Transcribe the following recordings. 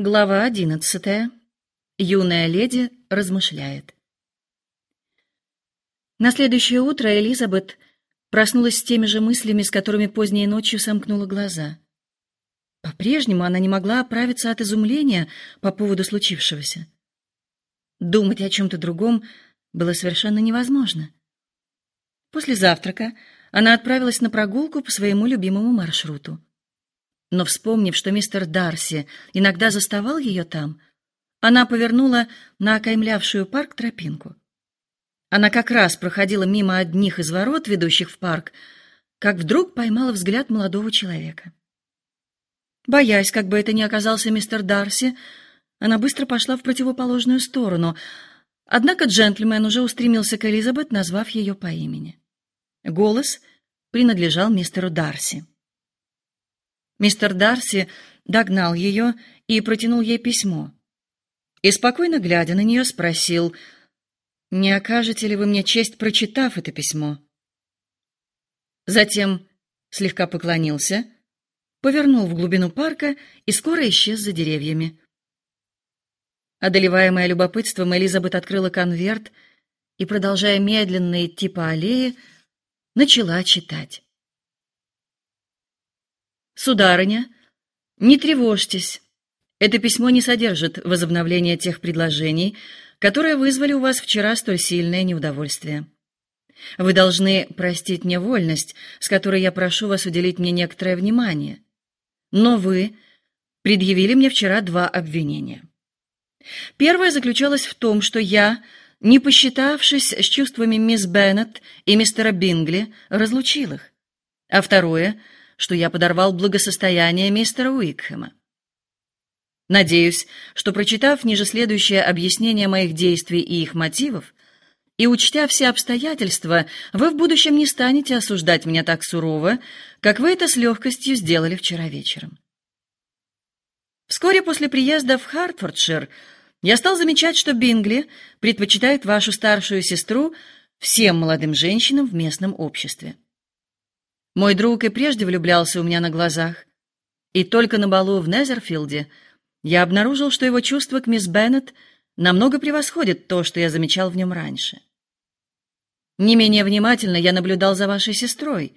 Глава одиннадцатая. Юная леди размышляет. На следующее утро Элизабет проснулась с теми же мыслями, с которыми поздней ночью сомкнула глаза. По-прежнему она не могла оправиться от изумления по поводу случившегося. Думать о чем-то другом было совершенно невозможно. После завтрака она отправилась на прогулку по своему любимому маршруту. Но, вспомнив, что мистер Дарси иногда заставал ее там, она повернула на окаймлявшую парк тропинку. Она как раз проходила мимо одних из ворот, ведущих в парк, как вдруг поймала взгляд молодого человека. Боясь, как бы это ни оказался мистер Дарси, она быстро пошла в противоположную сторону, однако джентльмен уже устремился к Элизабет, назвав ее по имени. Голос принадлежал мистеру Дарси. Мистер Дарси догнал ее и протянул ей письмо. И спокойно глядя на нее, спросил: "Не окажете ли вы мне честь, прочитав это письмо?" Затем слегка поклонился, повернул в глубину парка и скоро исчез за деревьями. Одолеваемая любопытством, Элизабет открыла конверт и, продолжая медленно идти по аллее, начала читать. Сударыня, не тревожьтесь. Это письмо не содержит возобновления тех предложений, которые вызвали у вас вчера столь сильное неудовольствие. Вы должны простить мне вольность, с которой я прошу вас уделить мне некоторое внимание. Но вы предъявили мне вчера два обвинения. Первое заключалось в том, что я, не посчитавшись с чувствами мисс Беннет и мистера Бингли, разлучил их. А второе — что я подорвал благосостояние мистера Уикхэма. Надеюсь, что, прочитав ниже следующее объяснение моих действий и их мотивов, и учтя все обстоятельства, вы в будущем не станете осуждать меня так сурово, как вы это с легкостью сделали вчера вечером. Вскоре после приезда в Хартфордшир я стал замечать, что Бингли предпочитает вашу старшую сестру всем молодым женщинам в местном обществе. Мой друг и прежде влюблялся у меня на глазах. И только на балу в Незерфилде я обнаружил, что его чувства к мисс Беннет намного превосходят то, что я замечал в нем раньше. Не менее внимательно я наблюдал за вашей сестрой.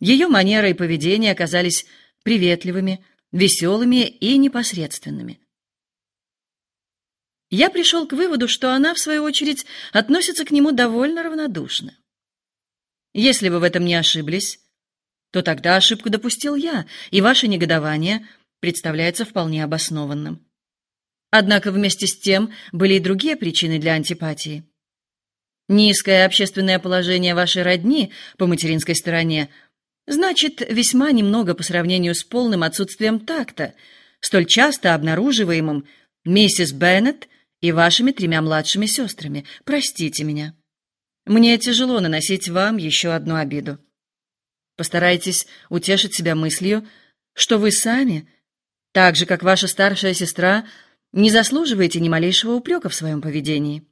Ее манеры и поведение оказались приветливыми, веселыми и непосредственными. Я пришел к выводу, что она, в свою очередь, относится к нему довольно равнодушно. Если вы в этом не ошиблись, то тогда ошибку допустил я, и ваше негодование представляется вполне обоснованным. Однако вместе с тем были и другие причины для антипатии. Низкое общественное положение вашей родни по материнской стороне значит весьма немного по сравнению с полным отсутствием такта, столь часто обнаруживаемым миссис Беннет и вашими тремя младшими сестрами. Простите меня. Мне тяжело наносить вам еще одну обиду. Постарайтесь утешить себя мыслью, что вы сами, так же как ваша старшая сестра, не заслуживаете ни малейшего упрека в своем поведении.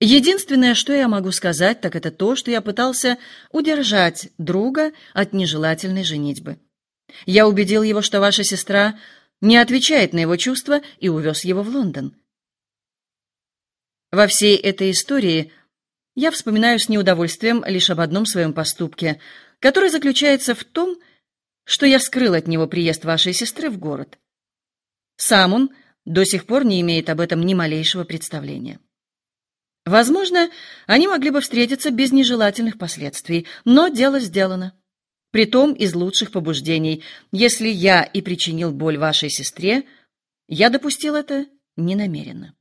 Единственное, что я могу сказать, так это то, что я пытался удержать друга от нежелательной женитьбы. Я убедил его, что ваша сестра не отвечает на его чувства и увез его в Лондон. Во всей этой истории я вспоминаю с неудовольствием лишь об одном своем поступке — который заключается в том, что я скрыл от него приезд вашей сестры в город. Сам он до сих пор не имеет об этом ни малейшего представления. Возможно, они могли бы встретиться без нежелательных последствий, но дело сделано. Притом из лучших побуждений. Если я и причинил боль вашей сестре, я допустил это ненамеренно.